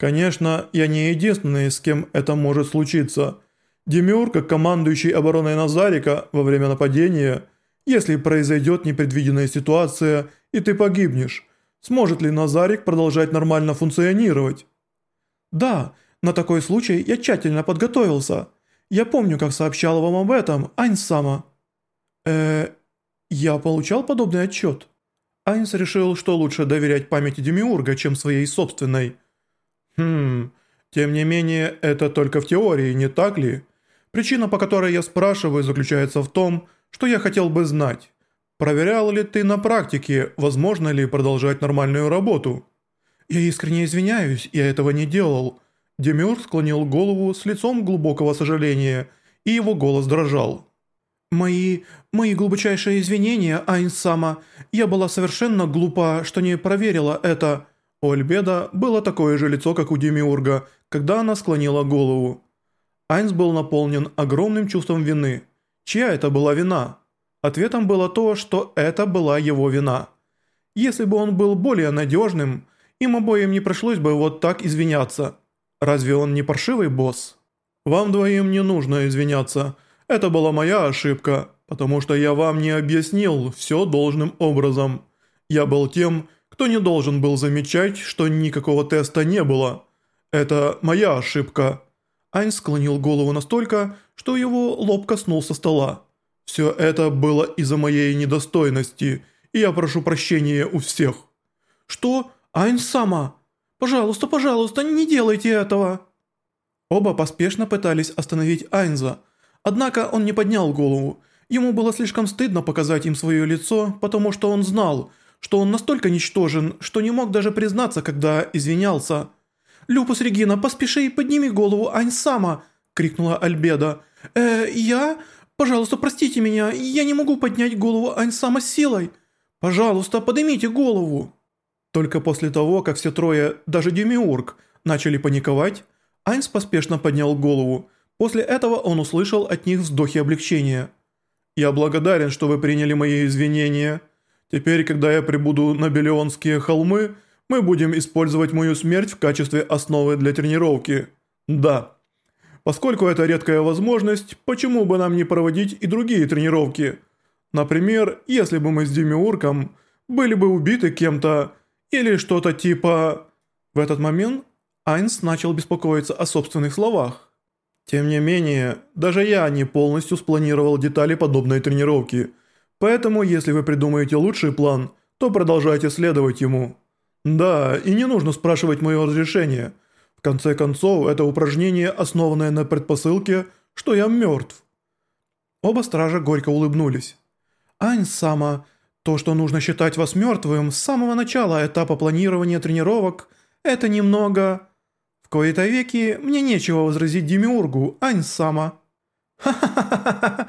Конечно, я не единственный, с кем это может случиться. Демиур, командующий обороной Назарика во время нападения, если произойдет непредвиденная ситуация и ты погибнешь, сможет ли Назарик продолжать нормально функционировать? Да, на такой случай я тщательно подготовился. Я помню, как сообщал вам об этом, Айнсама. Э, я получал подобный отчет. Айнс решил, что лучше доверять памяти Демиурга, чем своей собственной. Хм, тем не менее, это только в теории, не так ли? Причина, по которой я спрашиваю, заключается в том, что я хотел бы знать. Проверял ли ты на практике, возможно ли продолжать нормальную работу? Я искренне извиняюсь, я этого не делал. Демиур склонил голову с лицом глубокого сожаления, и его голос дрожал. «Мои... мои глубочайшие извинения, Айнсама. Я была совершенно глупа, что не проверила это». У Альбеда было такое же лицо, как у Демиурга, когда она склонила голову. Айнс был наполнен огромным чувством вины. Чья это была вина? Ответом было то, что это была его вина. Если бы он был более надежным, им обоим не пришлось бы вот так извиняться. Разве он не паршивый босс? Вам двоим не нужно извиняться. Это была моя ошибка, потому что я вам не объяснил все должным образом. Я был тем, кто не должен был замечать, что никакого теста не было. Это моя ошибка». Айн склонил голову настолько, что его лоб коснулся стола. «Все это было из-за моей недостойности, и я прошу прощения у всех». «Что? Айн сама? Пожалуйста, пожалуйста, не делайте этого!» Оба поспешно пытались остановить Айнза, однако он не поднял голову. Ему было слишком стыдно показать им свое лицо, потому что он знал, что он настолько ничтожен, что не мог даже признаться, когда извинялся. «Люпус Регина, поспеши и подними голову Айнсама!» – крикнула Альбеда. «Э, я? Пожалуйста, простите меня, я не могу поднять голову Айнсама силой. Пожалуйста, поднимите голову!» Только после того, как все трое, даже Демиург, начали паниковать, Айнс поспешно поднял голову. После этого он услышал от них вздохи облегчения. «Я благодарен, что вы приняли мои извинения. Теперь, когда я прибуду на Белионские холмы, мы будем использовать мою смерть в качестве основы для тренировки. Да. Поскольку это редкая возможность, почему бы нам не проводить и другие тренировки? Например, если бы мы с Демиурком были бы убиты кем-то или что-то типа... В этот момент Айнс начал беспокоиться о собственных словах. Тем не менее, даже я не полностью спланировал детали подобной тренировки, поэтому если вы придумаете лучший план, то продолжайте следовать ему. Да, и не нужно спрашивать мое разрешение. В конце концов, это упражнение, основанное на предпосылке, что я мертв. Оба стража горько улыбнулись. Айнс сама то, что нужно считать вас мертвым с самого начала этапа планирования тренировок, это немного... В кои-то веки мне нечего возразить Демиургу, Айнсама. Ха-ха-ха-ха-ха!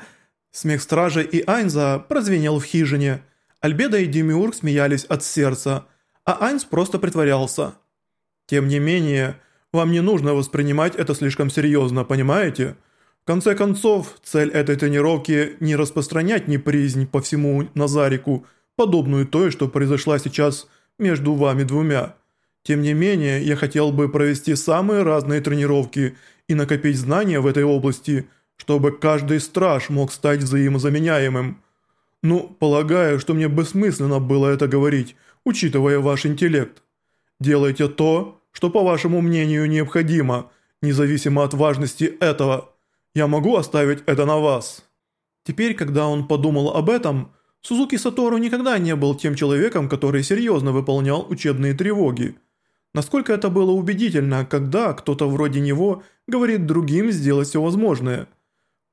Смех стражи и Айнза прозвенел в хижине. Альбеда и Демиург смеялись от сердца, а Айнс просто притворялся. Тем не менее, вам не нужно воспринимать это слишком серьезно, понимаете? В конце концов, цель этой тренировки не распространять неприязнь по всему Назарику, подобную той, что произошла сейчас между вами двумя. Тем не менее, я хотел бы провести самые разные тренировки и накопить знания в этой области, чтобы каждый страж мог стать взаимозаменяемым. Ну, полагаю, что мне бессмысленно было это говорить, учитывая ваш интеллект. Делайте то, что по вашему мнению необходимо, независимо от важности этого – я могу оставить это на вас». Теперь, когда он подумал об этом, Сузуки Сатору никогда не был тем человеком, который серьезно выполнял учебные тревоги. Насколько это было убедительно, когда кто-то вроде него говорит другим сделать все возможное.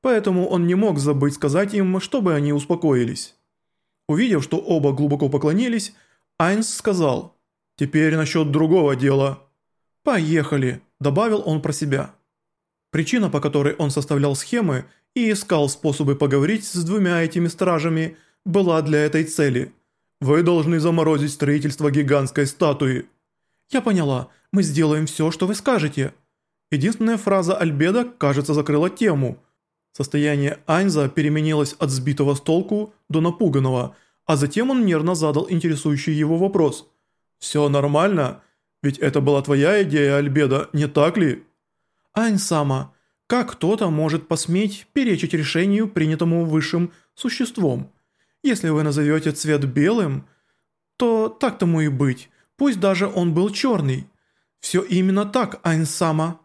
Поэтому он не мог забыть сказать им, чтобы они успокоились. Увидев, что оба глубоко поклонились, Айнс сказал «Теперь насчет другого дела». «Поехали», добавил он про себя. Причина, по которой он составлял схемы и искал способы поговорить с двумя этими стражами, была для этой цели. «Вы должны заморозить строительство гигантской статуи». «Я поняла, мы сделаем все, что вы скажете». Единственная фраза Альбеда, кажется, закрыла тему. Состояние Айнза переменилось от сбитого с толку до напуганного, а затем он нервно задал интересующий его вопрос. «Все нормально? Ведь это была твоя идея, Альбеда, не так ли? Ань-сама, как кто-то может посметь перечить решению, принятому высшим существом? Если вы назовете цвет белым, то так тому и быть, пусть даже он был черный. Все именно так, Ань-сама.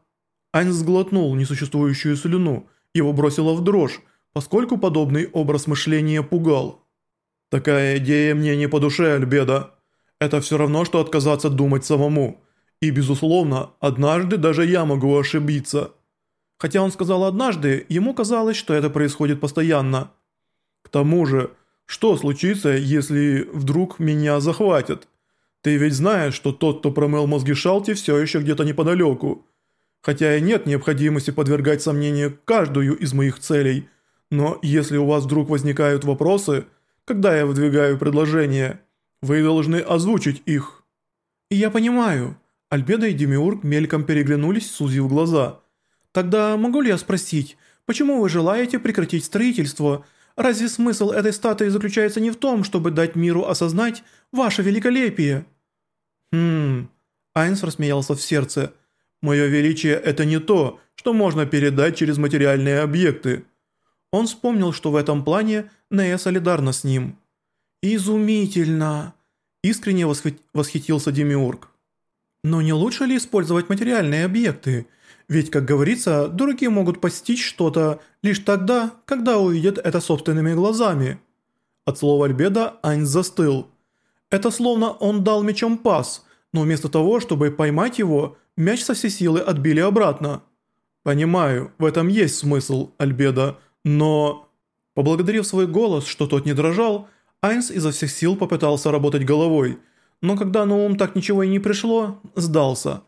Ань сглотнул несуществующую слюну, его бросило в дрожь, поскольку подобный образ мышления пугал. «Такая идея мне не по душе, Альбеда. Это все равно, что отказаться думать самому. И, безусловно, однажды даже я могу ошибиться». Хотя он сказал однажды, ему казалось, что это происходит постоянно. «К тому же, что случится, если вдруг меня захватят? Ты ведь знаешь, что тот, кто промыл мозги Шалти, все еще где-то неподалеку. Хотя и нет необходимости подвергать сомнению каждую из моих целей, но если у вас вдруг возникают вопросы, когда я выдвигаю предложение, вы должны озвучить их». «И я понимаю». Альбеда и Демиург мельком переглянулись, сузив глаза. «Тогда могу ли я спросить, почему вы желаете прекратить строительство? Разве смысл этой статуи заключается не в том, чтобы дать миру осознать ваше великолепие?» «Хм...» Айнс рассмеялся в сердце. «Мое величие – это не то, что можно передать через материальные объекты». Он вспомнил, что в этом плане Нея солидарна с ним. «Изумительно!» – искренне восхитился Демиург. «Но не лучше ли использовать материальные объекты? Ведь, как говорится, дураки могут постичь что-то лишь тогда, когда увидят это собственными глазами». От слова Альбеда Айн застыл. Это словно он дал мечом пас, но вместо того, чтобы поймать его, мяч со всей силы отбили обратно. «Понимаю, в этом есть смысл, Альбеда, но...» Поблагодарив свой голос, что тот не дрожал, Айнс изо всех сил попытался работать головой, но когда на ум так ничего и не пришло, сдался.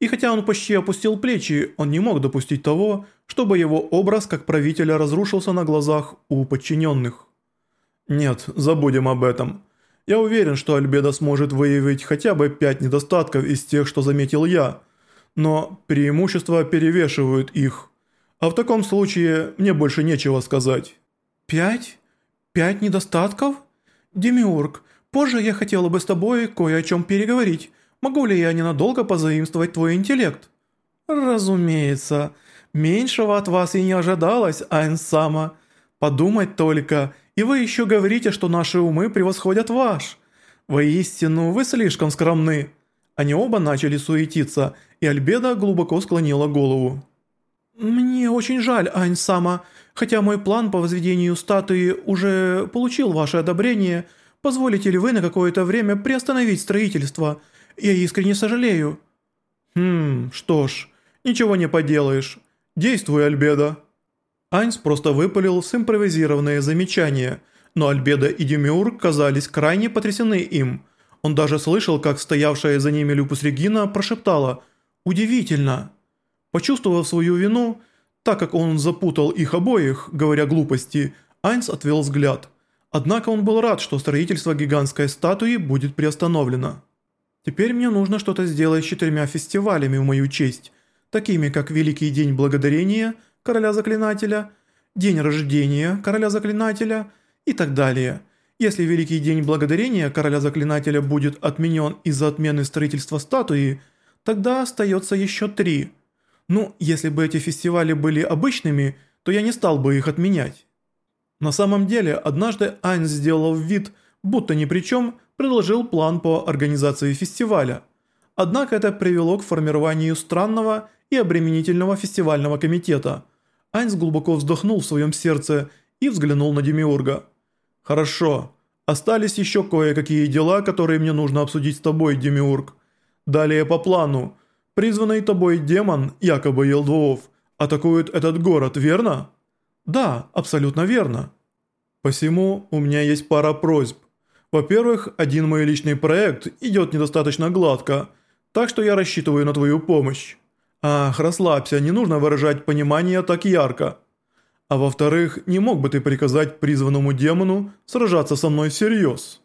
И хотя он почти опустил плечи, он не мог допустить того, чтобы его образ как правителя разрушился на глазах у подчиненных. «Нет, забудем об этом. Я уверен, что Альбеда сможет выявить хотя бы пять недостатков из тех, что заметил я, но преимущества перевешивают их. А в таком случае мне больше нечего сказать». «Пять? Пять недостатков? Демиург, позже я хотела бы с тобой кое о чем переговорить. Могу ли я ненадолго позаимствовать твой интеллект?» «Разумеется. Меньшего от вас и не ожидалось, Айнсама. Подумать только, и вы еще говорите, что наши умы превосходят ваш. Воистину, вы слишком скромны». Они оба начали суетиться, и Альбеда глубоко склонила голову. «Мне очень жаль, Айнсама. Хотя мой план по возведению статуи уже получил ваше одобрение, позволите ли вы на какое-то время приостановить строительство? Я искренне сожалею». «Хм, что ж, ничего не поделаешь. Действуй, Альбеда». Айнс просто выпалил с импровизированное замечание, но Альбеда и Демиург казались крайне потрясены им. Он даже слышал, как стоявшая за ними Люпус Регина прошептала «Удивительно». Почувствовав свою вину, так как он запутал их обоих, говоря глупости, Айнс отвел взгляд. Однако он был рад, что строительство гигантской статуи будет приостановлено. Теперь мне нужно что-то сделать с четырьмя фестивалями в мою честь, такими как Великий День Благодарения Короля Заклинателя, День Рождения Короля Заклинателя и так далее. Если Великий День Благодарения Короля Заклинателя будет отменен из-за отмены строительства статуи, тогда остается еще три – ну, если бы эти фестивали были обычными, то я не стал бы их отменять. На самом деле, однажды Айнс сделал вид, будто ни при чем, предложил план по организации фестиваля. Однако это привело к формированию странного и обременительного фестивального комитета. Айнс глубоко вздохнул в своем сердце и взглянул на Демиурга. «Хорошо. Остались еще кое-какие дела, которые мне нужно обсудить с тобой, Демиург. Далее по плану. Призванный тобой демон, якобы Елдвоов, атакует этот город, верно? Да, абсолютно верно. Посему у меня есть пара просьб. Во-первых, один мой личный проект идет недостаточно гладко, так что я рассчитываю на твою помощь. Ах, расслабься, не нужно выражать понимание так ярко. А во-вторых, не мог бы ты приказать призванному демону сражаться со мной всерьез?»